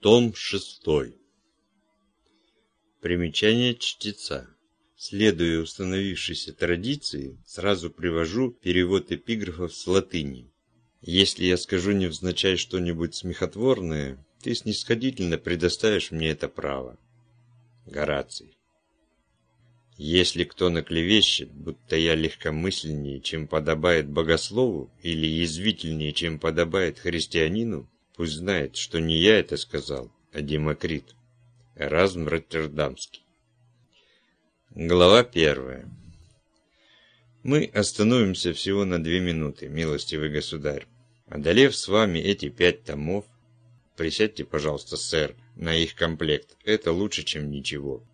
Том 6. Примечание чтеца. Следуя установившейся традиции, сразу привожу перевод эпиграфов с латыни. Если я скажу невзначай что-нибудь смехотворное, ты снисходительно предоставишь мне это право. Гораций. Если кто наклевещет, будто я легкомысленнее, чем подобает богослову, или язвительнее, чем подобает христианину, пусть знает, что не я это сказал, а Демокрит. Эразм Роттердамский. Глава первая. Мы остановимся всего на две минуты, милостивый государь. Одолев с вами эти пять томов, присядьте, пожалуйста, сэр, на их комплект. Это лучше, чем ничего.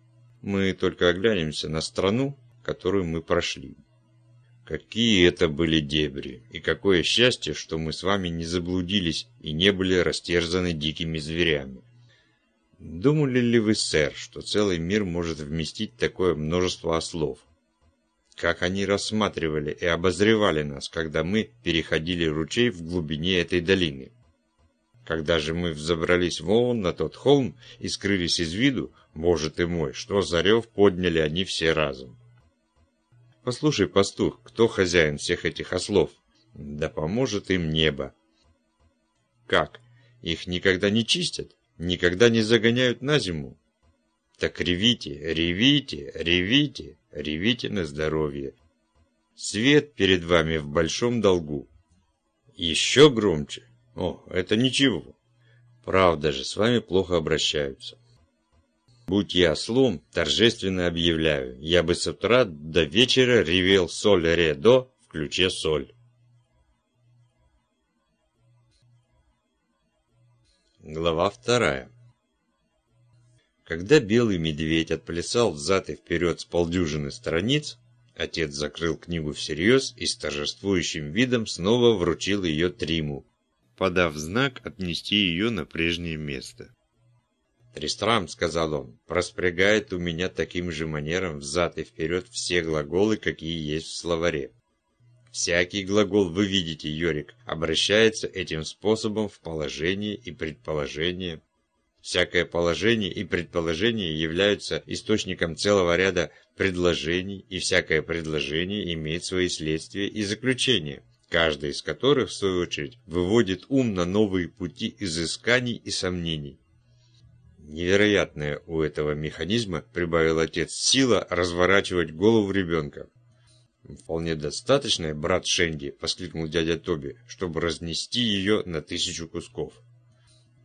Мы только оглянемся на страну, которую мы прошли. Какие это были дебри, и какое счастье, что мы с вами не заблудились и не были растерзаны дикими зверями. Думали ли вы, сэр, что целый мир может вместить такое множество ослов? Как они рассматривали и обозревали нас, когда мы переходили ручей в глубине этой долины? Когда же мы взобрались вон на тот холм и скрылись из виду, боже ты мой, что за рев подняли они все разом. Послушай, пастух, кто хозяин всех этих ослов? Да поможет им небо. Как? Их никогда не чистят? Никогда не загоняют на зиму? Так ревите, ревите, ревите, ревите на здоровье. Свет перед вами в большом долгу. Еще громче. О, это ничего. Правда же, с вами плохо обращаются. Будь я ослом, торжественно объявляю, я бы с утра до вечера ревел соль ре до в ключе соль. Глава вторая. Когда белый медведь отплясал взад и вперед с полдюжины страниц, отец закрыл книгу всерьез и с торжествующим видом снова вручил ее Триму, подав знак отнести ее на прежнее место. «Тристрам», — сказал он, — «проспрягает у меня таким же манером взад и вперед все глаголы, какие есть в словаре. Всякий глагол, вы видите, Йорик, обращается этим способом в положение и предположение. Всякое положение и предположение являются источником целого ряда предложений, и всякое предложение имеет свои следствия и заключения каждый из которых, в свою очередь, выводит ум на новые пути изысканий и сомнений. Невероятная у этого механизма, прибавил отец, сила разворачивать голову ребенка. «Вполне достаточная, брат Шенди», — воскликнул дядя Тоби, — «чтобы разнести ее на тысячу кусков».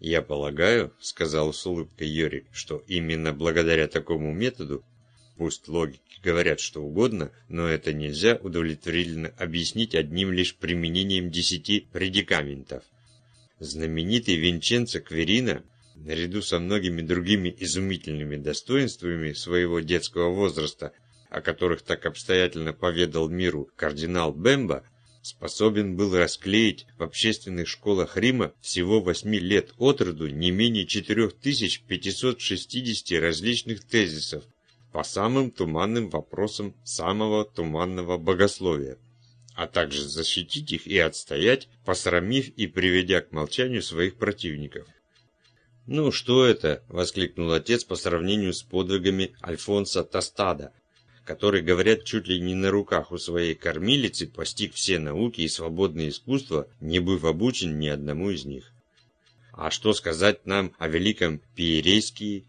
«Я полагаю», — сказал с улыбкой Йорик, — «что именно благодаря такому методу Пусть логики говорят что угодно, но это нельзя удовлетворительно объяснить одним лишь применением десяти предикаментов. Знаменитый Винченцо Кверина, наряду со многими другими изумительными достоинствами своего детского возраста, о которых так обстоятельно поведал миру кардинал Бемба, способен был расклеить в общественных школах Рима всего восьми лет от роду не менее 4560 различных тезисов, по самым туманным вопросам самого туманного богословия, а также защитить их и отстоять, посрамив и приведя к молчанию своих противников. «Ну что это?» – воскликнул отец по сравнению с подвигами Альфонса Тостада, который, говорят, чуть ли не на руках у своей кормилицы постиг все науки и свободные искусства, не быв обучен ни одному из них. А что сказать нам о великом Пиерейскии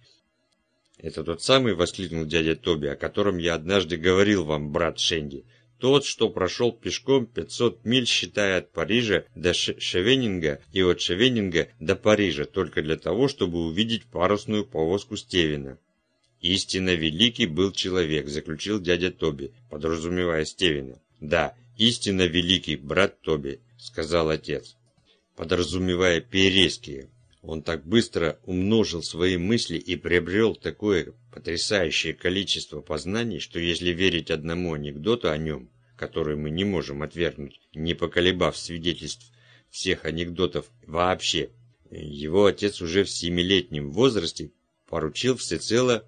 «Это тот самый, — воскликнул дядя Тоби, — о котором я однажды говорил вам, брат Шенди. Тот, что прошел пешком 500 миль, считая от Парижа до Шевенинга и от Шевенинга до Парижа, только для того, чтобы увидеть парусную повозку Стевина. «Истинно великий был человек», — заключил дядя Тоби, подразумевая Стевина. «Да, истинно великий, брат Тоби», — сказал отец, подразумевая Переские. Он так быстро умножил свои мысли и приобрел такое потрясающее количество познаний, что если верить одному анекдоту о нем, который мы не можем отвергнуть, не поколебав свидетельств всех анекдотов вообще, его отец уже в семилетнем возрасте поручил всецело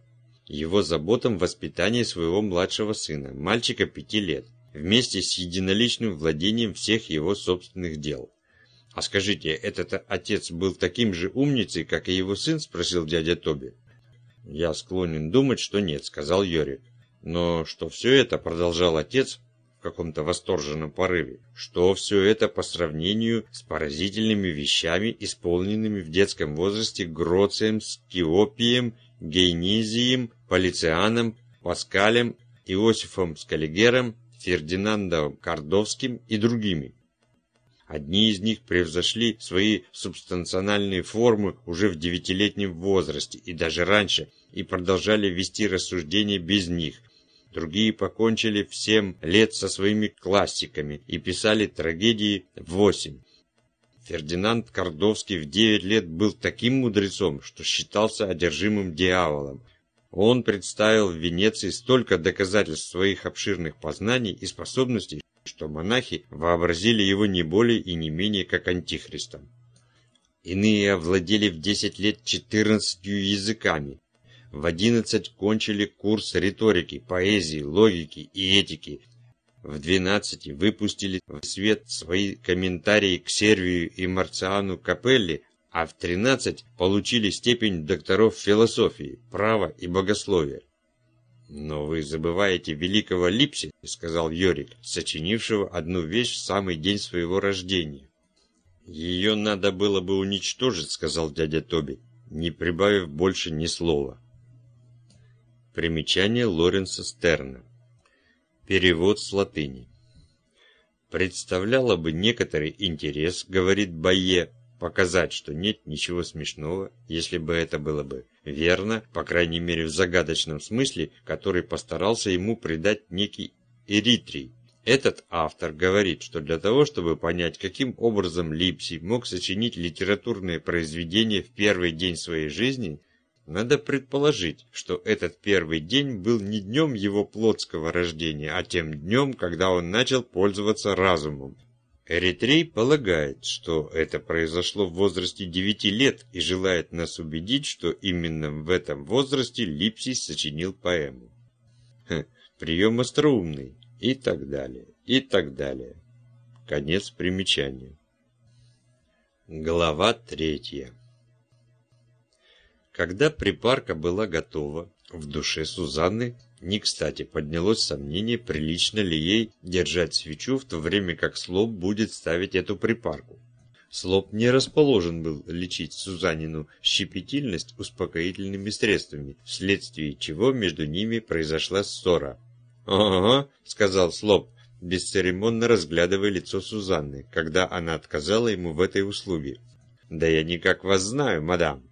его заботам воспитания своего младшего сына, мальчика пяти лет, вместе с единоличным владением всех его собственных дел. «А скажите, этот отец был таким же умницей, как и его сын?» – спросил дядя Тоби. «Я склонен думать, что нет», – сказал Йорик. «Но что все это, – продолжал отец каком-то восторженном порыве, – что все это по сравнению с поразительными вещами, исполненными в детском возрасте Гроцием, Скиопием, Гейнизием, Полицианом, Паскалем, Иосифом Скаллигером, Фердинандом Кордовским и другими. Одни из них превзошли свои субстанциональные формы уже в девятилетнем возрасте и даже раньше, и продолжали вести рассуждения без них. Другие покончили в семь лет со своими классиками и писали трагедии в восемь. Фердинанд Кордовский в девять лет был таким мудрецом, что считался одержимым дьяволом. Он представил в Венеции столько доказательств своих обширных познаний и способностей, что монахи вообразили его не более и не менее как антихристом. Иные овладели в 10 лет 14 языками, в 11 кончили курс риторики, поэзии, логики и этики, в 12 выпустили в свет свои комментарии к Сервию и Марциану Капелли, а в 13 получили степень докторов философии, права и богословия. «Но вы забываете великого Липси», — сказал Йорик, сочинившего одну вещь в самый день своего рождения. «Ее надо было бы уничтожить», — сказал дядя Тоби, не прибавив больше ни слова. Примечание Лоренса Стерна. Перевод с латыни. Представляло бы некоторый интерес, говорит Байе, показать, что нет ничего смешного, если бы это было бы верно, по крайней мере в загадочном смысле, который постарался ему придать некий Эритрий. Этот автор говорит, что для того, чтобы понять, каким образом Липси мог сочинить литературное произведение в первый день своей жизни, надо предположить, что этот первый день был не днем его плотского рождения, а тем днем, когда он начал пользоваться разумом. Эритрей полагает, что это произошло в возрасте 9 лет и желает нас убедить, что именно в этом возрасте Липсий сочинил поэму. Хм, прием остроумный и так далее, и так далее. Конец примечания. Глава третья. Когда припарка была готова, в душе Сузанны не кстати поднялось сомнение, прилично ли ей держать свечу, в то время как Слоп будет ставить эту припарку. Слоп не расположен был лечить Сузанину щепетильность успокоительными средствами, вследствие чего между ними произошла ссора. «Ага», — сказал Слоп, бесцеремонно разглядывая лицо Сузанны, когда она отказала ему в этой услуге. «Да я никак вас знаю, мадам».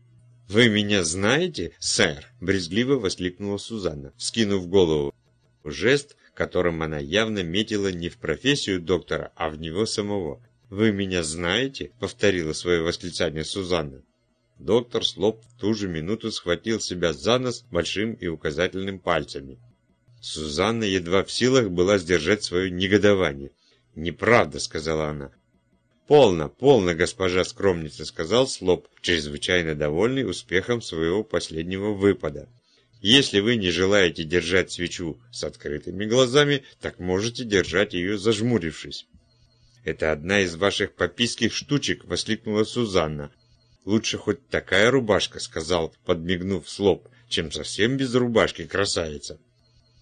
«Вы меня знаете, сэр?» – брезгливо воскликнула Сузанна, скинув голову. Жест, которым она явно метила не в профессию доктора, а в него самого. «Вы меня знаете?» – повторила свое восклицание Сузанна. Доктор Слоп в ту же минуту схватил себя за нос большим и указательным пальцами. Сузанна едва в силах была сдержать свое негодование. «Неправда», — сказала она. «Полно, полно, госпожа скромница», — сказал Слоп, чрезвычайно довольный успехом своего последнего выпада. «Если вы не желаете держать свечу с открытыми глазами, так можете держать ее зажмурившись». «Это одна из ваших пописких штучек», — воскликнула Сузанна. «Лучше хоть такая рубашка», — сказал, подмигнув Слоп, «чем совсем без рубашки, красавица».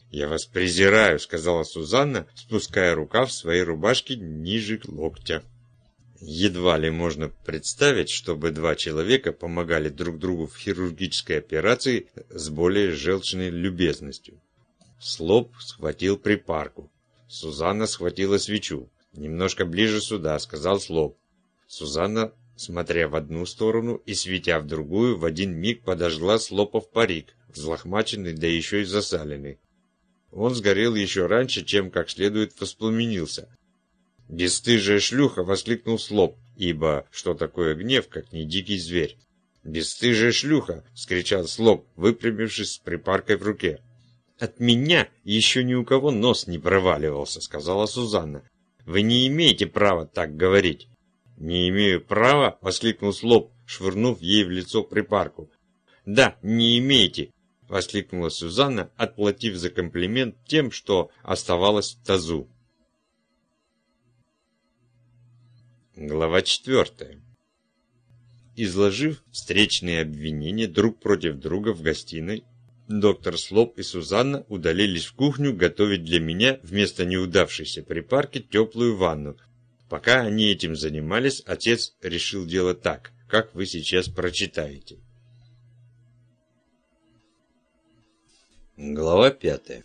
«Я вас презираю», — сказала Сузанна, спуская рукав своей рубашки ниже локтя. Едва ли можно представить, чтобы два человека помогали друг другу в хирургической операции с более желчной любезностью. Слоп схватил припарку. Сузанна схватила свечу. «Немножко ближе сюда», — сказал Слоп. Сузанна, смотря в одну сторону и светя в другую, в один миг подожгла Слопов парик, взлохмаченный, да еще и засаленный. Он сгорел еще раньше, чем как следует воспламенился, «Бесстыжая шлюха!» — воскликнул Слоп, ибо что такое гнев, как не дикий зверь? «Бесстыжая шлюха!» — скричал Слоп, выпрямившись с припаркой в руке. «От меня еще ни у кого нос не проваливался», — сказала Сузанна. «Вы не имеете права так говорить». «Не имею права?» — воскликнул Слоп, швырнув ей в лицо припарку. «Да, не имеете!» — воскликнула Сузанна, отплатив за комплимент тем, что оставалось в тазу. Глава 4. Изложив встречные обвинения друг против друга в гостиной, доктор Слоп и Сузанна удалились в кухню готовить для меня вместо неудавшейся припарки теплую ванну. Пока они этим занимались, отец решил делать так, как вы сейчас прочитаете. Глава пятая.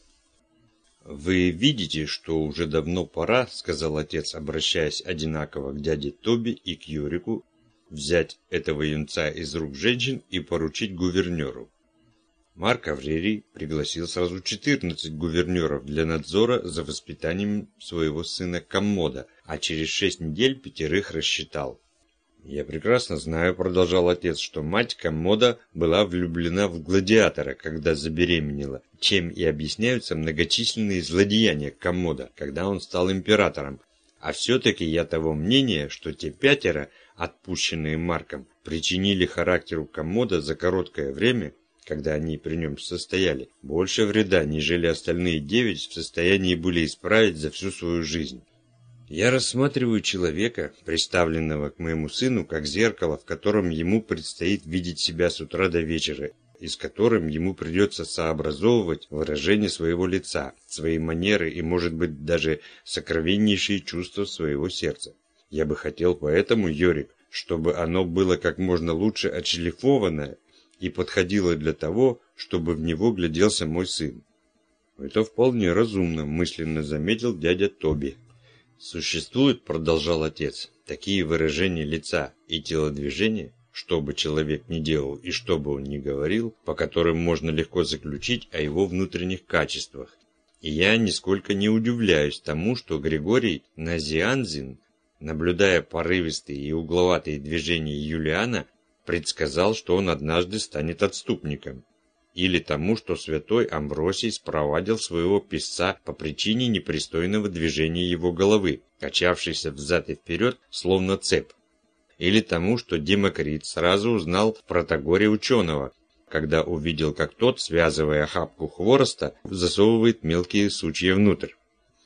«Вы видите, что уже давно пора, — сказал отец, обращаясь одинаково к дяде Тоби и к Юрику, — взять этого юнца из рук женщин и поручить гувернеру. Марк Аврерий пригласил сразу 14 гувернеров для надзора за воспитанием своего сына Коммода, а через шесть недель пятерых рассчитал. «Я прекрасно знаю», — продолжал отец, «что мать Коммода была влюблена в гладиатора, когда забеременела, чем и объясняются многочисленные злодеяния Коммода, когда он стал императором. А все-таки я того мнения, что те пятеро, отпущенные Марком, причинили характеру Коммода за короткое время, когда они при нем состояли, больше вреда, нежели остальные девять в состоянии были исправить за всю свою жизнь». Я рассматриваю человека, представленного к моему сыну, как зеркало, в котором ему предстоит видеть себя с утра до вечера, и с которым ему придется сообразовывать выражение своего лица, свои манеры и, может быть, даже сокровеннейшие чувства своего сердца. Я бы хотел поэтому, Йорик, чтобы оно было как можно лучше отшлифовано и подходило для того, чтобы в него гляделся мой сын. Это вполне разумно, мысленно заметил дядя Тоби. Существуют, продолжал отец, такие выражения лица и телодвижения, что бы человек ни делал и что бы он ни говорил, по которым можно легко заключить о его внутренних качествах. И я нисколько не удивляюсь тому, что Григорий Назианзин, наблюдая порывистые и угловатые движения Юлиана, предсказал, что он однажды станет отступником или тому, что святой Амвросий спровадил своего писца по причине непристойного движения его головы, качавшейся взад и вперед, словно цепь, или тому, что Демокрит сразу узнал в протагоре ученого, когда увидел, как тот, связывая охапку хвороста, засовывает мелкие сучья внутрь.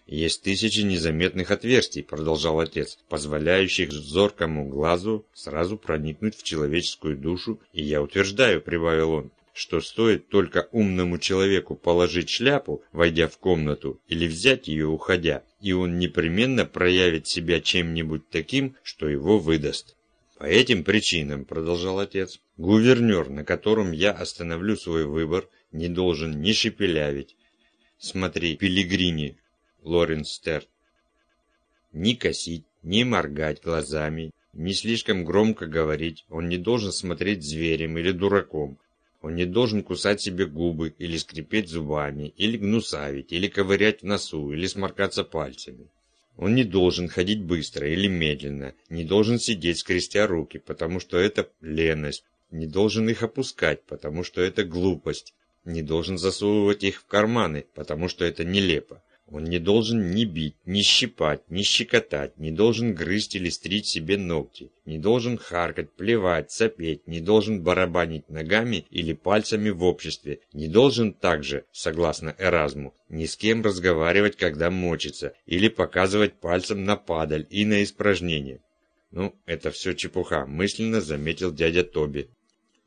«Есть тысячи незаметных отверстий», — продолжал отец, «позволяющих зоркому глазу сразу проникнуть в человеческую душу, и я утверждаю», — прибавил он, что стоит только умному человеку положить шляпу, войдя в комнату, или взять ее, уходя, и он непременно проявит себя чем-нибудь таким, что его выдаст. По этим причинам, продолжал отец, гувернер, на котором я остановлю свой выбор, не должен ни шепелявить. Смотри, Пилигрини, Лоренс Стерт. Ни косить, ни моргать глазами, не слишком громко говорить, он не должен смотреть зверем или дураком, он не должен кусать себе губы, или скрипеть зубами, или гнусавить, или ковырять в носу, или сморкаться пальцами. Он не должен ходить быстро или медленно, не должен сидеть скрестя руки, потому что это леность, не должен их опускать, потому что это глупость, не должен засовывать их в карманы, потому что это нелепо. Он не должен ни бить, ни щипать, ни щекотать, не должен грызть или стричь себе ногти, не должен харкать, плевать, сопеть, не должен барабанить ногами или пальцами в обществе, не должен также, согласно Эразму, ни с кем разговаривать, когда мочится, или показывать пальцем на падаль и на испражнение. Ну, это все чепуха, мысленно заметил дядя Тоби.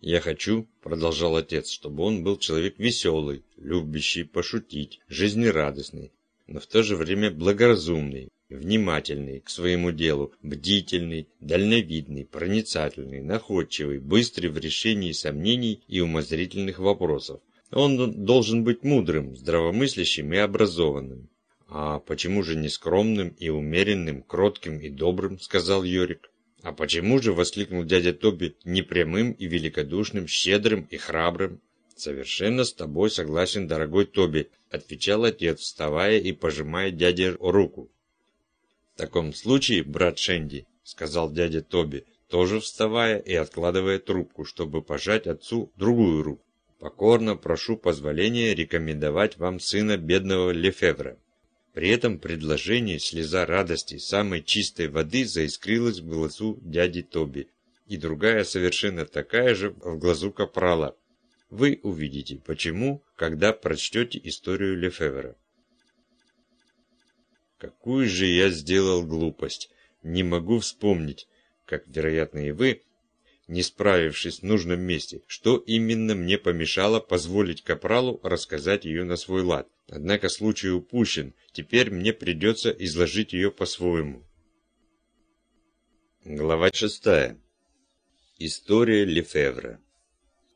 «Я хочу», — продолжал отец, — «чтобы он был человек веселый, любящий пошутить, жизнерадостный, но в то же время благоразумный, внимательный к своему делу, бдительный, дальновидный, проницательный, находчивый, быстрый в решении сомнений и умозрительных вопросов. Он должен быть мудрым, здравомыслящим и образованным. «А почему же не скромным и умеренным, кротким и добрым?» – сказал Йорик. «А почему же?» – воскликнул дядя Тоби, – «непрямым и великодушным, щедрым и храбрым?» «Совершенно с тобой согласен, дорогой Тоби», – отвечал отец, вставая и пожимая дяде руку. «В таком случае, брат Шенди», – сказал дядя Тоби, тоже вставая и откладывая трубку, чтобы пожать отцу другую руку. «Покорно прошу позволения рекомендовать вам сына бедного Лефевра». При этом предложении слеза радости самой чистой воды заискрилась в глазу дяди Тоби, и другая совершенно такая же в глазу Капрала, вы увидите, почему, когда прочтете историю Лефевра. Какую же я сделал глупость. Не могу вспомнить, как, вероятно, и вы, не справившись в нужном месте, что именно мне помешало позволить Капралу рассказать ее на свой лад. Однако случай упущен, теперь мне придется изложить ее по-своему. Глава шестая. История Лефевра.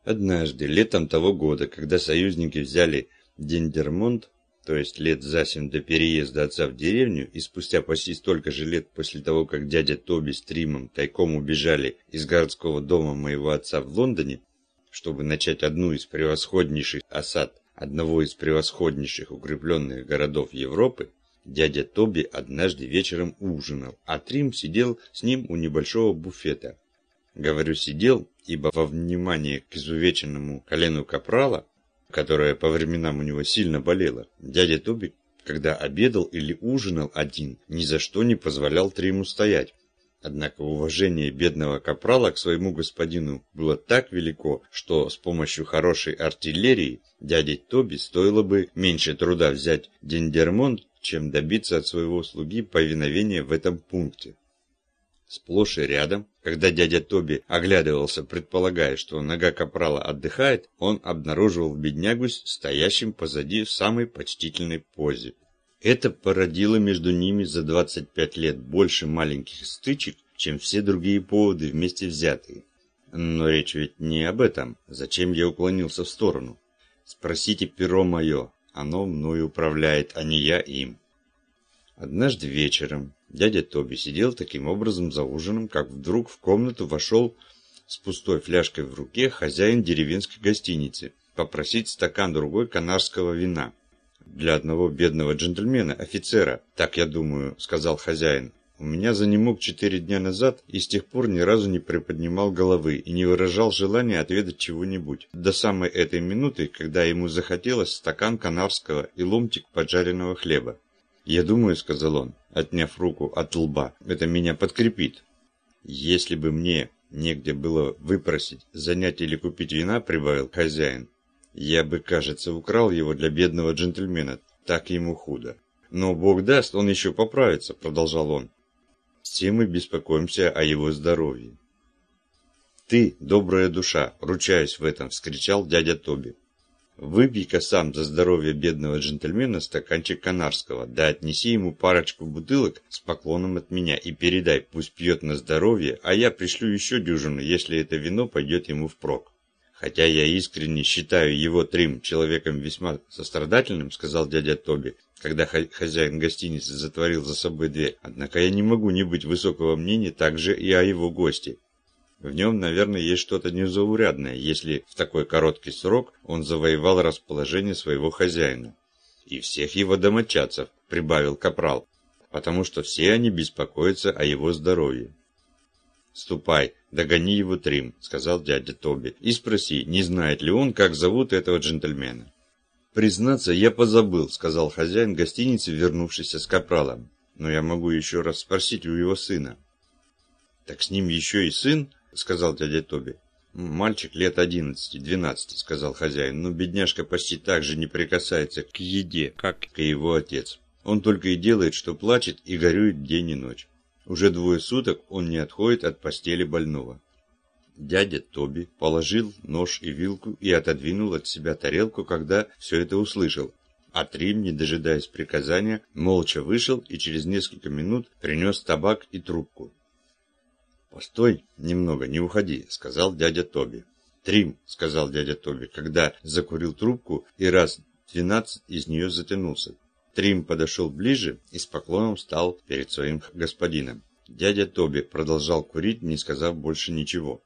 Однажды, летом того года, когда союзники взяли Дендермонт, то есть лет за семь до переезда отца в деревню, и спустя почти столько же лет после того, как дядя Тоби с Тримом тайком убежали из городского дома моего отца в Лондоне, чтобы начать одну из превосходнейших осад одного из превосходнейших укрепленных городов Европы, дядя Тоби однажды вечером ужинал, а Трим сидел с ним у небольшого буфета. Говорю «сидел», ибо во внимание к изувеченному колену капрала которая по временам у него сильно болела, дядя Тоби, когда обедал или ужинал один, ни за что не позволял Триму стоять. Однако уважение бедного капрала к своему господину было так велико, что с помощью хорошей артиллерии дяде Тоби стоило бы меньше труда взять Дендермонт, чем добиться от своего слуги повиновения в этом пункте. Сплошь и рядом, когда дядя Тоби оглядывался, предполагая, что нога капрала отдыхает, он обнаруживал беднягу стоящим позади в самой почтительной позе. Это породило между ними за 25 лет больше маленьких стычек, чем все другие поводы вместе взятые. Но речь ведь не об этом. Зачем я уклонился в сторону? Спросите перо мое, оно мною управляет, а не я им. Однажды вечером дядя Тоби сидел таким образом за ужином, как вдруг в комнату вошел с пустой фляжкой в руке хозяин деревенской гостиницы попросить стакан другой канарского вина. «Для одного бедного джентльмена, офицера, так я думаю», — сказал хозяин. «У меня занемог четыре дня назад и с тех пор ни разу не приподнимал головы и не выражал желания отведать чего-нибудь. До самой этой минуты, когда ему захотелось стакан канарского и ломтик поджаренного хлеба. «Я думаю», — сказал он, отняв руку от лба, — «это меня подкрепит. Если бы мне негде было выпросить, занять или купить вина», — прибавил хозяин, — «я бы, кажется, украл его для бедного джентльмена, так ему худо. Но Бог даст, он еще поправится», — продолжал он. «Все мы беспокоимся о его здоровье». «Ты, добрая душа, ручаюсь в этом!» – вскричал дядя Тоби. Выпей-ка сам за здоровье бедного джентльмена стаканчик канарского, да отнеси ему парочку бутылок с поклоном от меня и передай, пусть пьет на здоровье, а я пришлю еще дюжину, если это вино пойдет ему впрок. Хотя я искренне считаю его Трим человеком весьма сострадательным, сказал дядя Тоби, когда хозяин гостиницы затворил за собой дверь, однако я не могу не быть высокого мнения также и о его госте. В нем, наверное, есть что-то незаурядное, если в такой короткий срок он завоевал расположение своего хозяина. И всех его домочадцев, прибавил Капрал, потому что все они беспокоятся о его здоровье. «Ступай, догони его, Трим», — сказал дядя Тоби, — «и спроси, не знает ли он, как зовут этого джентльмена». «Признаться, я позабыл», — сказал хозяин гостиницы, вернувшийся с Капралом. «Но я могу еще раз спросить у его сына». «Так с ним еще и сын?» Сказал дядя Тоби. «Мальчик лет одиннадцати-двенадцати», — сказал хозяин, «но бедняжка почти так же не прикасается к еде, как и его отец. Он только и делает, что плачет и горюет день и ночь. Уже двое суток он не отходит от постели больного». Дядя Тоби положил нож и вилку и отодвинул от себя тарелку, когда все это услышал. А Трим, не дожидаясь приказания, молча вышел и через несколько минут принес табак и трубку. «Постой немного, не уходи», — сказал дядя Тоби. «Трим», — сказал дядя Тоби, когда закурил трубку и раз двенадцать из нее затянулся. Трим подошел ближе и с поклоном встал перед своим господином. Дядя Тоби продолжал курить, не сказав больше ничего.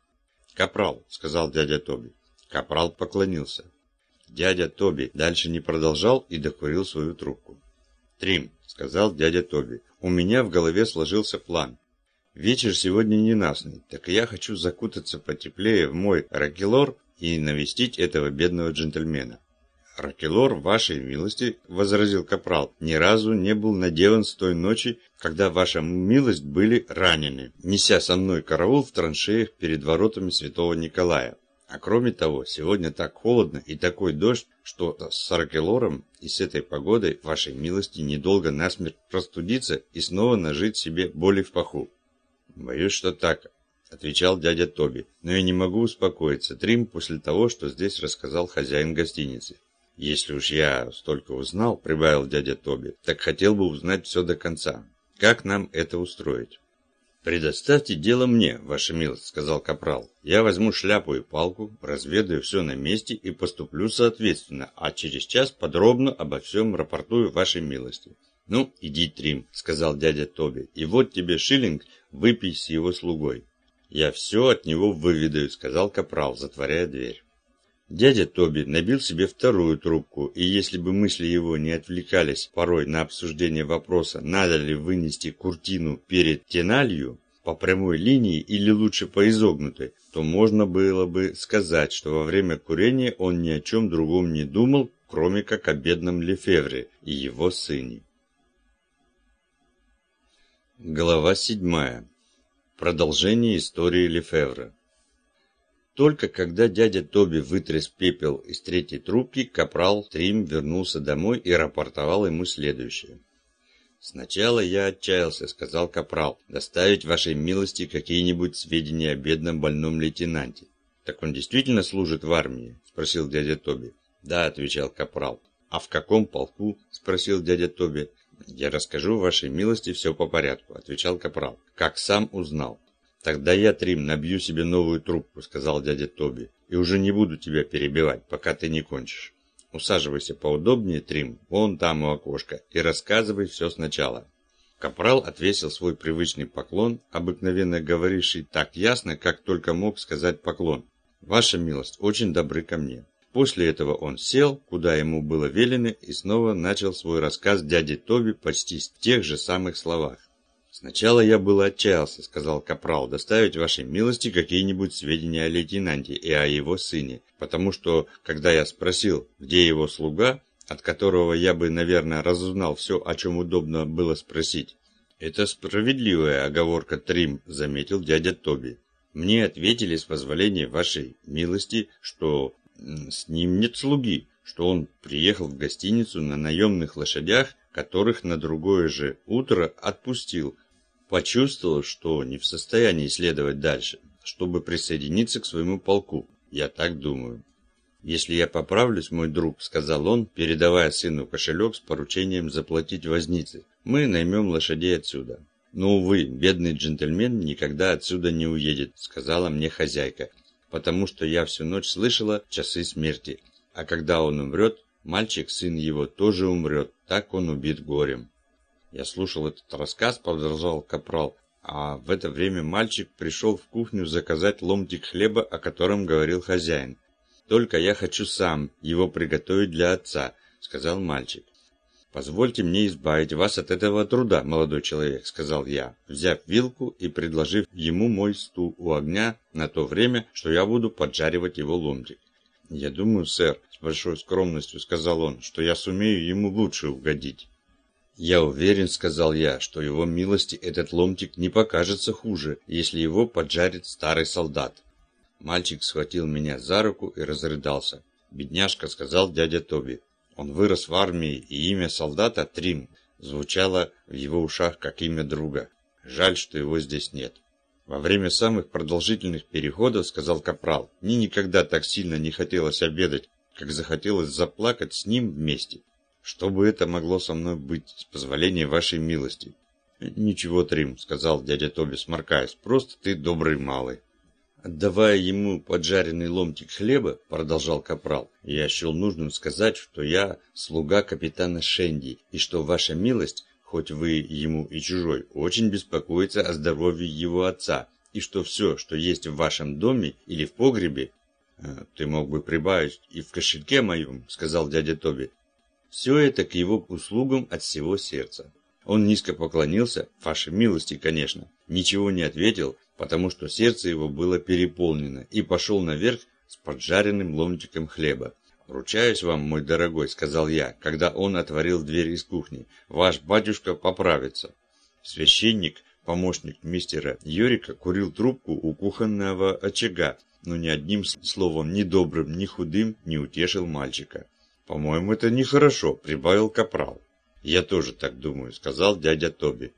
«Капрал», — сказал дядя Тоби. Капрал поклонился. Дядя Тоби дальше не продолжал и докурил свою трубку. «Трим», — сказал дядя Тоби, — «у меня в голове сложился план. Вечер сегодня ненастный, так я хочу закутаться потеплее в мой ракелор и навестить этого бедного джентльмена. «Ракелор, вашей милости», — возразил Капрал, — «ни разу не был наделан с той ночи, когда ваша милость были ранены, неся со мной караул в траншеях перед воротами святого Николая. А кроме того, сегодня так холодно и такой дождь, что с Ракелором и с этой погодой вашей милости недолго насмерть простудиться и снова нажить себе боли в паху. «Боюсь, что так», — отвечал дядя Тоби. «Но я не могу успокоиться, Трим, после того, что здесь рассказал хозяин гостиницы». «Если уж я столько узнал», — прибавил дядя Тоби, — «так хотел бы узнать все до конца. Как нам это устроить?» «Предоставьте дело мне, ваша милость», — сказал Капрал. «Я возьму шляпу и палку, разведаю все на месте и поступлю соответственно, а через час подробно обо всем рапортую вашей милости». «Ну, иди, Трим», — сказал дядя Тоби, — «и вот тебе шиллинг, выпей с его слугой». «Я все от него выведаю», — сказал Капрал, затворяя дверь. Дядя Тоби набил себе вторую трубку, и если бы мысли его не отвлекались порой на обсуждение вопроса, надо ли вынести куртину перед теналью, по прямой линии или лучше по изогнутой, то можно было бы сказать, что во время курения он ни о чем другом не думал, кроме как о бедном Лефевре и его сыне. Глава седьмая. Продолжение истории Лефевра. Только когда дядя Тоби вытряс пепел из третьей трубки, капрал Трим вернулся домой и рапортовал ему следующее. «Сначала я отчаялся», — сказал капрал, — «доставить вашей милости какие-нибудь сведения о бедном больном лейтенанте». «Так он действительно служит в армии?» — спросил дядя Тоби. «Да», — отвечал капрал. «А в каком полку?» — спросил дядя Тоби. «Я расскажу вашей милости все по порядку», — отвечал капрал. «Как сам узнал». «Тогда я, Трим, набью себе новую трубку», — сказал дядя Тоби, «и уже не буду тебя перебивать, пока ты не кончишь. Усаживайся поудобнее, Трим, вон там у окошка, и рассказывай все сначала». Капрал отвесил свой привычный поклон, обыкновенно говоривший так ясно, как только мог сказать поклон. «Ваша милость, очень добры ко мне». После этого он сел, куда ему было велено, и снова начал свой рассказ дяде Тоби почти в тех же самых словах. «Сначала я был отчаялся», — сказал Капрал, — «доставить вашей милости какие-нибудь сведения о лейтенанте и о его сыне, потому что, когда я спросил, где его слуга, от которого я бы, наверное, разузнал все, о чем удобно было спросить». «Это справедливая оговорка, Трим», — заметил дядя Тоби. «Мне ответили с позволения вашей милости, что с ним нет слуги, что он приехал в гостиницу на наемных лошадях, которых на другое же утро отпустил, Почувствовал, что не в состоянии следовать дальше, чтобы присоединиться к своему полку. Я так думаю. «Если я поправлюсь, мой друг», — сказал он, передавая сыну кошелек с поручением заплатить вознице, — «мы наймем лошадей отсюда». «Но, увы, бедный джентльмен никогда отсюда не уедет», — сказала мне хозяйка, «потому что я всю ночь слышала часы смерти, а когда он умрет, мальчик, сын его, тоже умрет, так он убит горем». Я слушал этот рассказ, продолжал Капрал, а в это время мальчик пришел в кухню заказать ломтик хлеба, о котором говорил хозяин. «Только я хочу сам его приготовить для отца», — сказал мальчик. «Позвольте мне избавить вас от этого труда, молодой человек», — сказал я, взяв вилку и предложив ему мой стул у огня на то время, что я буду поджаривать его ломтик. «Я думаю, сэр», — с большой скромностью сказал он, — «что я сумею ему лучше угодить». «Я уверен, — сказал я, — что его милости этот ломтик не покажется хуже, если его поджарит старый солдат». Мальчик схватил меня за руку и разрыдался. «Бедняжка», — сказал дядя Тоби. Он вырос в армии, и имя солдата Трим звучало в его ушах как имя друга. Жаль, что его здесь нет. Во время самых продолжительных переходов, сказал Капрал, мне никогда так сильно не хотелось обедать, как захотелось заплакать с ним вместе. Что бы это могло со мной быть, с позволения вашей милости? Ничего, Трим, сказал дядя Тоби, сморкаясь, просто ты добрый малый. Отдавая ему поджаренный ломтик хлеба, продолжал Капрал, я счел нужным сказать, что я слуга капитана Шенди, и что ваша милость, хоть вы ему и чужой, очень беспокоится о здоровье его отца, и что все, что есть в вашем доме или в погребе, «Э, «Ты мог бы прибавить и в кошельке моем», — сказал дядя Тоби. Все это к его услугам от всего сердца. Он низко поклонился, вашей милости, конечно, ничего не ответил, потому что сердце его было переполнено, и пошел наверх с поджаренным ломтиком хлеба. «Ручаюсь вам, мой дорогой», — сказал я, когда он отворил дверь из кухни. «Ваш батюшка поправится». Священник, помощник мистера Йорика, курил трубку у кухонного очага, но ни одним словом, ни добрым, ни худым не утешил мальчика. «По-моему, это нехорошо», — прибавил Капрал. «Я тоже так думаю», — сказал дядя Тоби.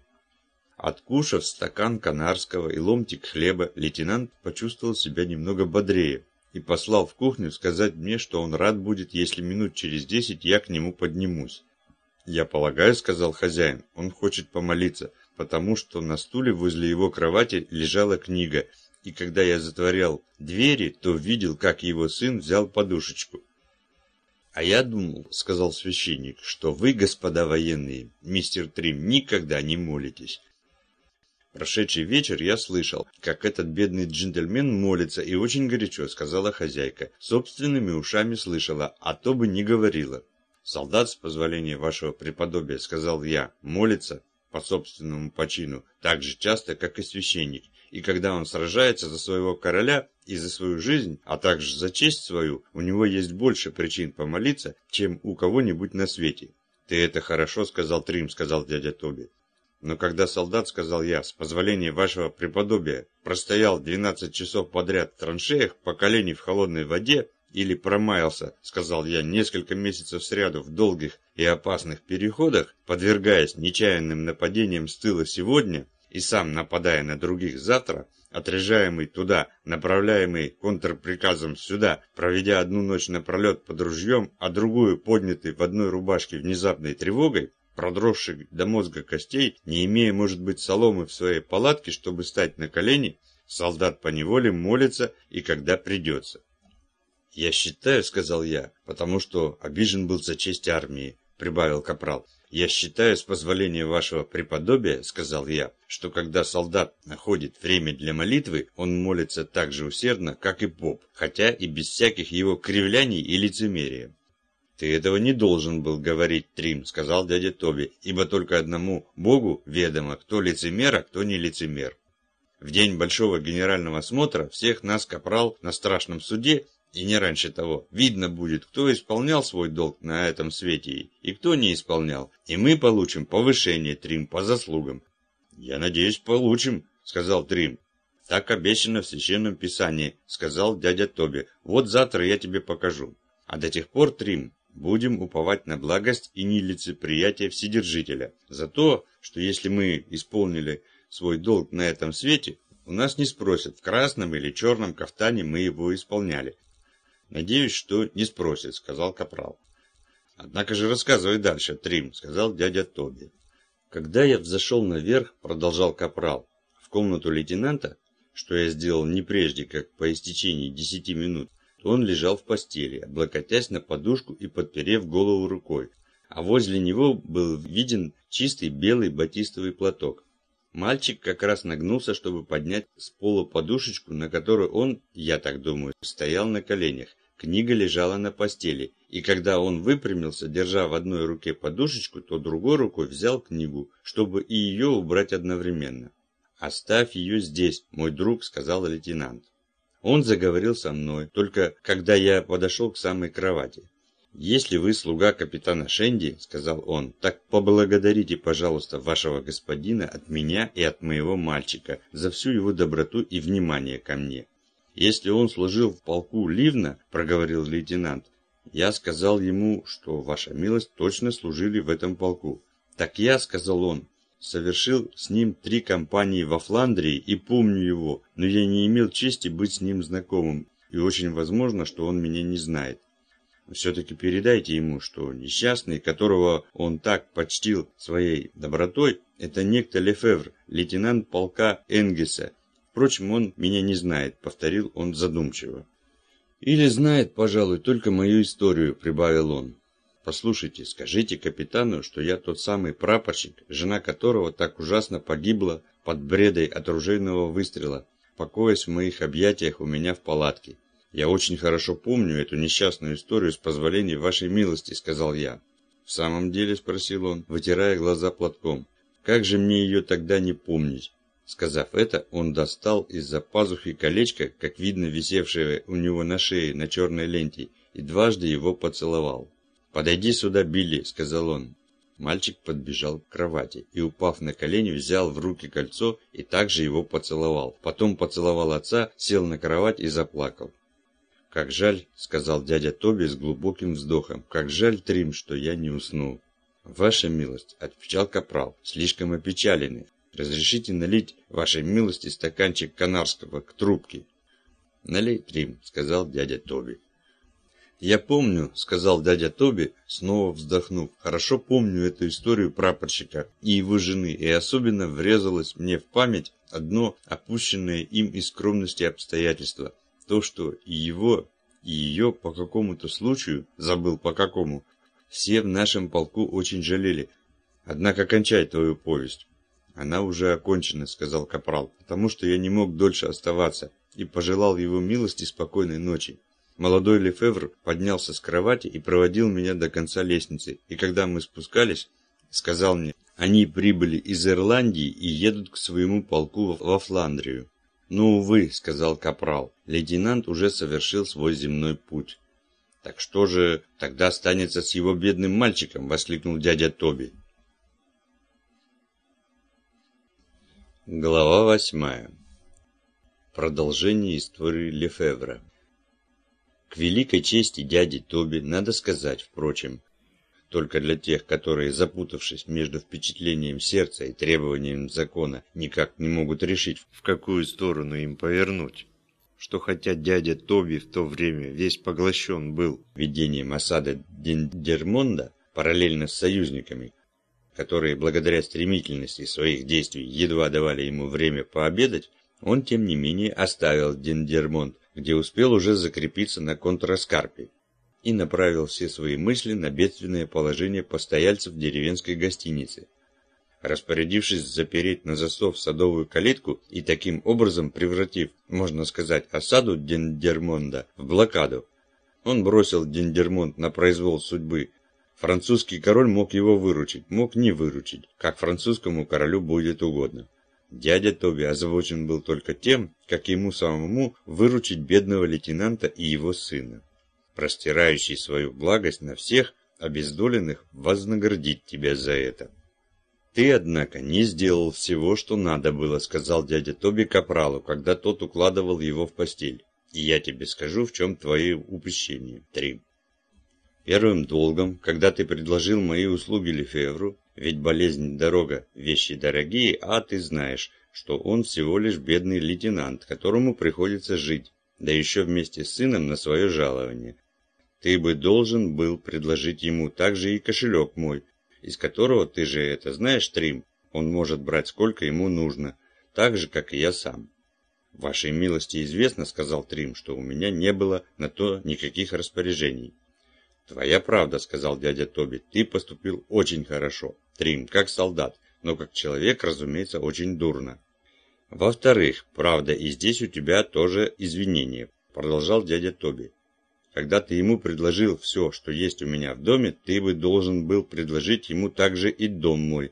Откушав стакан канарского и ломтик хлеба, лейтенант почувствовал себя немного бодрее и послал в кухню сказать мне, что он рад будет, если минут через десять я к нему поднимусь. «Я полагаю», — сказал хозяин, — «он хочет помолиться, потому что на стуле возле его кровати лежала книга, и когда я затворял двери, то видел, как его сын взял подушечку. «А я думал, — сказал священник, — что вы, господа военные, мистер Трим, никогда не молитесь. Прошедший вечер я слышал, как этот бедный джентльмен молится, и очень горячо, сказала хозяйка. Собственными ушами слышала, а то бы не говорила. Солдат, с позволения вашего преподобия, сказал я, молится по собственному почину так же часто, как и священник. И когда он сражается за своего короля и за свою жизнь, а также за честь свою, у него есть больше причин помолиться, чем у кого-нибудь на свете. «Ты это хорошо сказал, Трим», — сказал дядя Тоби. Но когда солдат, сказал я, с позволения вашего преподобия, простоял 12 часов подряд в траншеях по колени в холодной воде, или промаялся, сказал я, несколько месяцев сряду в долгих и опасных переходах, подвергаясь нечаянным нападениям с тыла сегодня и сам нападая на других завтра, отряжаемый туда, направляемый контрприказом сюда, проведя одну ночь напролет под ружьем, а другую поднятый в одной рубашке внезапной тревогой, продросший до мозга костей, не имея, может быть, соломы в своей палатке, чтобы стать на колени, солдат по неволе молится и когда придется. «Я считаю», — сказал я, — «потому что обижен был за честь армии», — прибавил капрал. «Я считаю, с позволения вашего преподобия, — сказал я, — что когда солдат находит время для молитвы, он молится так же усердно, как и поп, хотя и без всяких его кривляний и лицемерия. «Ты этого не должен был говорить, Трим», — сказал дядя Тоби, «ибо только одному Богу ведомо, кто лицемер, а кто не лицемер». В день большого генерального осмотра всех нас капрал на страшном суде, и не раньше того, видно будет, кто исполнял свой долг на этом свете и кто не исполнял, и мы получим повышение, Трим, по заслугам. «Я надеюсь, получим», — сказал Трим. «Так обещано в Священном Писании», — сказал дядя Тоби. «Вот завтра я тебе покажу. А до тех пор, Трим, будем уповать на благость и нелицеприятие Вседержителя за то, что если мы исполнили свой долг на этом свете, у нас не спросят, в красном или черном кафтане мы его исполняли. Надеюсь, что не спросят, сказал Капрал. Однако же рассказывай дальше, Трим, сказал дядя Тоби. Когда я взошел наверх, продолжал Капрал, в комнату лейтенанта, что я сделал не прежде, как по истечении десяти минут, он лежал в постели, облокотясь на подушку и подперев голову рукой, а возле него был виден чистый белый батистовый платок. Мальчик как раз нагнулся, чтобы поднять с пола подушечку, на которой он, я так думаю, стоял на коленях. Книга лежала на постели, и когда он выпрямился, держа в одной руке подушечку, то другой рукой взял книгу, чтобы и ее убрать одновременно. «Оставь ее здесь, мой друг», — сказал лейтенант. Он заговорил со мной, только когда я подошел к самой кровати. «Если вы слуга капитана Шенди, — сказал он, — так поблагодарите, пожалуйста, вашего господина от меня и от моего мальчика за всю его доброту и внимание ко мне. Если он служил в полку Ливна, — проговорил лейтенант, — я сказал ему, что ваша милость точно служили в этом полку. Так я, — сказал он, совершил с ним три кампании во Фландрии и помню его, но я не имел чести быть с ним знакомым, и очень возможно, что он меня не знает. Все-таки передайте ему, что несчастный, которого он так почтил своей добротой, это некто Лефевр, лейтенант полка Энгеса. Впрочем, он меня не знает, повторил он задумчиво. Или знает, пожалуй, только мою историю, прибавил он. Послушайте, скажите капитану, что я тот самый прапорщик, жена которого так ужасно погибла под бредой от ружейного выстрела, покоясь в моих объятиях у меня в палатке. Я очень хорошо помню эту несчастную историю с позволения вашей милости, сказал я. В самом деле, спросил он, вытирая глаза платком. Как же мне ее тогда не помнить? Сказав это, он достал из-за пазухи колечко, как видно висевшее у него на шее на черной ленте, и дважды его поцеловал. «Подойди сюда, Билли», — сказал он. Мальчик подбежал к кровати и, упав на колени, взял в руки кольцо и также его поцеловал. Потом поцеловал отца, сел на кровать и заплакал. «Как жаль», — сказал дядя Тоби с глубоким вздохом, — «как жаль, Трим, что я не уснул». «Ваша милость», — отвечал капрал, слишком опечаленный. Разрешите налить вашей милости стаканчик канарского к трубке?» «Налей, Трим», — сказал дядя Тоби. «Я помню», — сказал дядя Тоби, снова вздохнув, «хорошо помню эту историю прапорщика и его жены, и особенно врезалось мне в память одно опущенное им из скромности обстоятельство, то, что и его, и ее по какому-то случаю, забыл по какому, все в нашем полку очень жалели. Однако кончай твою повесть». «Она уже окончена», — сказал Капрал, «потому что я не мог дольше оставаться» и пожелал его милости спокойной ночи. Молодой Лефевр поднялся с кровати и проводил меня до конца лестницы, и когда мы спускались, сказал мне, они прибыли из Ирландии и едут к своему полку во Фландрию. «Ну, увы», — сказал Капрал, — лейтенант уже совершил свой земной путь. «Так что же тогда останется с его бедным мальчиком?» — воскликнул дядя Тоби. Глава восьмая. Продолжение истории Лефевра. К великой чести дяди Тоби надо сказать, впрочем, только для тех, которые, запутавшись между впечатлением сердца и требованием закона, никак не могут решить, в какую сторону им повернуть, что хотя дядя Тоби в то время весь поглощен был ведением осады Дендермонда параллельно с союзниками, которые благодаря стремительности своих действий едва давали ему время пообедать, он тем не менее оставил Дендермонд где успел уже закрепиться на контраскарпе, и направил все свои мысли на бедственное положение постояльцев деревенской гостиницы, распорядившись запереть на засов садовую калитку и таким образом превратив, можно сказать, осаду Дендермонда в блокаду. Он бросил Дендермонд на произвол судьбы. Французский король мог его выручить, мог не выручить, как французскому королю будет угодно. Дядя Тоби озабочен был только тем, как ему самому выручить бедного лейтенанта и его сына, простирающий свою благость на всех, обездоленных, вознаградить тебя за это. «Ты, однако, не сделал всего, что надо было», — сказал дядя Тоби Капралу, когда тот укладывал его в постель. «И я тебе скажу, в чем твои упущения. Три. Первым долгом, когда ты предложил мои услуги Лефевру, ведь болезнь дорога – вещи дорогие, а ты знаешь, что он всего лишь бедный лейтенант, которому приходится жить, да еще вместе с сыном на свое жалование. Ты бы должен был предложить ему также и кошелек мой, из которого, ты же это знаешь, Трим, он может брать сколько ему нужно, так же, как и я сам. «Вашей милости известно, — сказал Трим, — что у меня не было на то никаких распоряжений». «Твоя правда», — сказал дядя Тоби, — «ты поступил очень хорошо. Трим, как солдат, но как человек, разумеется, очень дурно. Во-вторых, правда, и здесь у тебя тоже извинения, продолжал дядя Тоби. Когда ты ему предложил все, что есть у меня в доме, ты бы должен был предложить ему также и дом мой.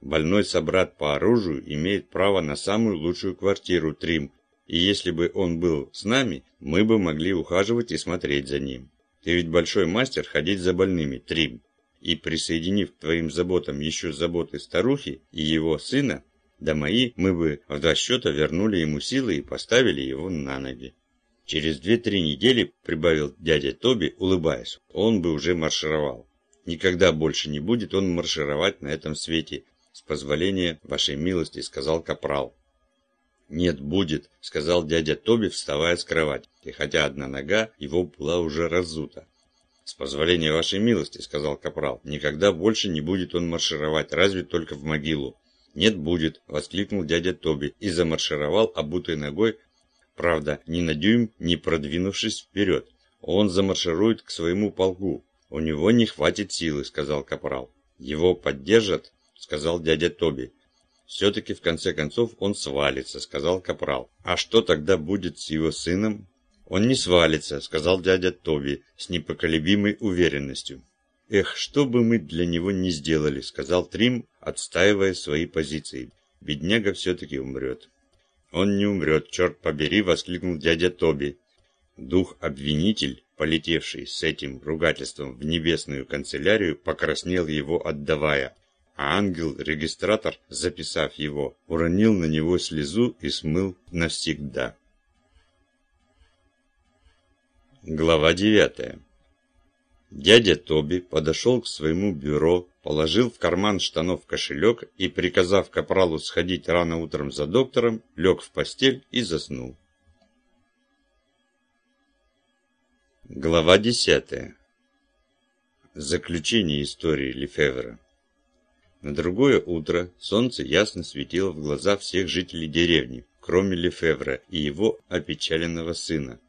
Больной собрат по оружию имеет право на самую лучшую квартиру, Трим, и если бы он был с нами, мы бы могли ухаживать и смотреть за ним. Ты ведь большой мастер ходить за больными, Трим и присоединив к твоим заботам еще заботы старухи и его сына, да мои, мы бы в два счета вернули ему силы и поставили его на ноги. Через две-три недели, прибавил дядя Тоби, улыбаясь, он бы уже маршировал. Никогда больше не будет он маршировать на этом свете, с позволения вашей милости, сказал Капрал. «Нет, будет», — сказал дядя Тоби, вставая с кровати, хотя одна нога его была уже разута. «С позволения вашей милости», — сказал Капрал, — «никогда больше не будет он маршировать, разве только в могилу». «Нет, будет», — воскликнул дядя Тоби и замаршировал обутой ногой, правда, ни на дюйм не продвинувшись вперед. «Он замарширует к своему полку. У него не хватит силы», — сказал Капрал. «Его поддержат», — сказал дядя Тоби. «Все-таки, в конце концов, он свалится», — сказал Капрал. «А что тогда будет с его сыном?» «Он не свалится», — сказал дядя Тоби с непоколебимой уверенностью. «Эх, что бы мы для него не сделали», — сказал Трим, отстаивая свои позиции. «Бедняга все-таки умрет». «Он не умрет, черт побери!» — воскликнул дядя Тоби. Дух-обвинитель, полетевший с этим ругательством в небесную канцелярию, покраснел его отдавая, а ангел-регистратор, записав его, уронил на него слезу и смыл навсегда. Глава 9. Дядя Тоби подошел к своему бюро, положил в карман штанов кошелек и, приказав капралу сходить рано утром за доктором, лег в постель и заснул. Глава десятая. Заключение истории Лефевра. На другое утро солнце ясно светило в глаза всех жителей деревни, кроме Лефевра и его опечаленного сына.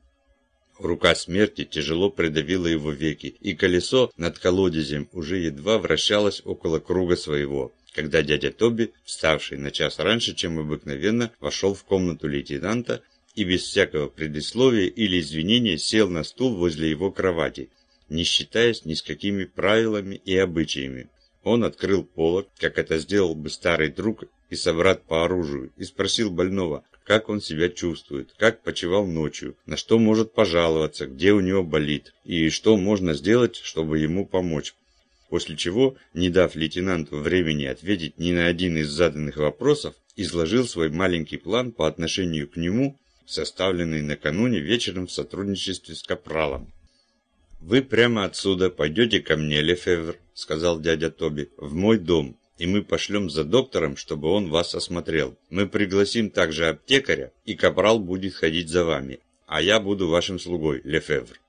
Рука смерти тяжело придавила его веки, и колесо над колодезем уже едва вращалось около круга своего, когда дядя Тоби, вставший на час раньше, чем обыкновенно, вошел в комнату лейтенанта и без всякого предисловия или извинения сел на стул возле его кровати, не считаясь ни с какими правилами и обычаями. Он открыл полок, как это сделал бы старый друг и собрат по оружию, и спросил больного, как он себя чувствует, как почевал ночью, на что может пожаловаться, где у него болит, и что можно сделать, чтобы ему помочь. После чего, не дав лейтенанту времени ответить ни на один из заданных вопросов, изложил свой маленький план по отношению к нему, составленный накануне вечером в сотрудничестве с Капралом. «Вы прямо отсюда пойдете ко мне, Лефевр», — сказал дядя Тоби, — «в мой дом, и мы пошлем за доктором, чтобы он вас осмотрел. Мы пригласим также аптекаря, и капрал будет ходить за вами, а я буду вашим слугой, Лефевр».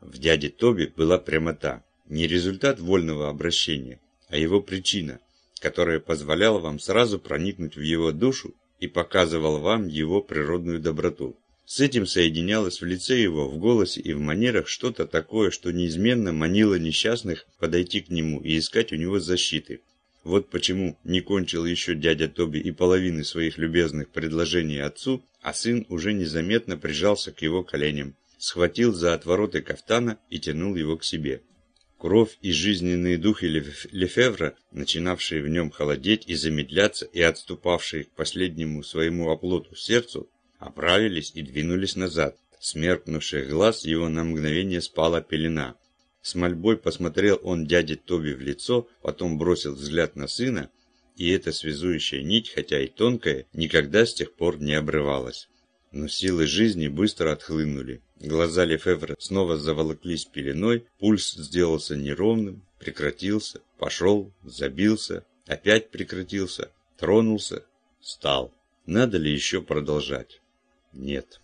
В дяде Тоби была прямота, не результат вольного обращения, а его причина, которая позволяла вам сразу проникнуть в его душу и показывала вам его природную доброту. С этим соединялось в лице его, в голосе и в манерах что-то такое, что неизменно манило несчастных подойти к нему и искать у него защиты. Вот почему не кончил еще дядя Тоби и половины своих любезных предложений отцу, а сын уже незаметно прижался к его коленям, схватил за отвороты кафтана и тянул его к себе. Кровь и жизненные духи Лефевра, начинавшие в нем холодеть и замедляться и отступавшие к последнему своему оплоту сердцу, оправились и двинулись назад. Смеркнувших глаз его на мгновение спала пелена. С мольбой посмотрел он дяде Тоби в лицо, потом бросил взгляд на сына, и эта связующая нить, хотя и тонкая, никогда с тех пор не обрывалась. Но силы жизни быстро отхлынули. Глаза Лефевра снова заволоклись пеленой, пульс сделался неровным, прекратился, пошел, забился, опять прекратился, тронулся, стал. Надо ли еще продолжать? Нет.